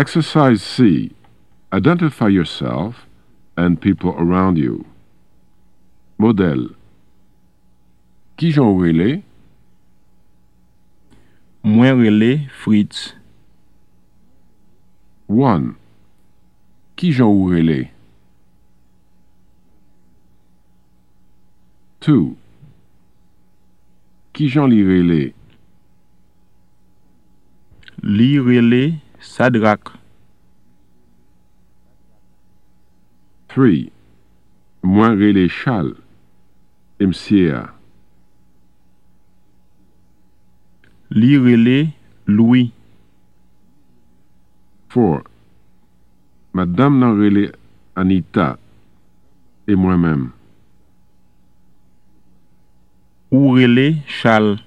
Exercise C. Identify yourself and people around you. Modèle. Qui j'en relais? Mwen rele Fritz. 1. Qui j'en relais? 2. Qui j'en li relais? Li rele Sadrak. 3. Mwen rele chal, msiye a. Li rele loui. 4. Madame nan rele Anita, e mwen menm. Ou rele chal.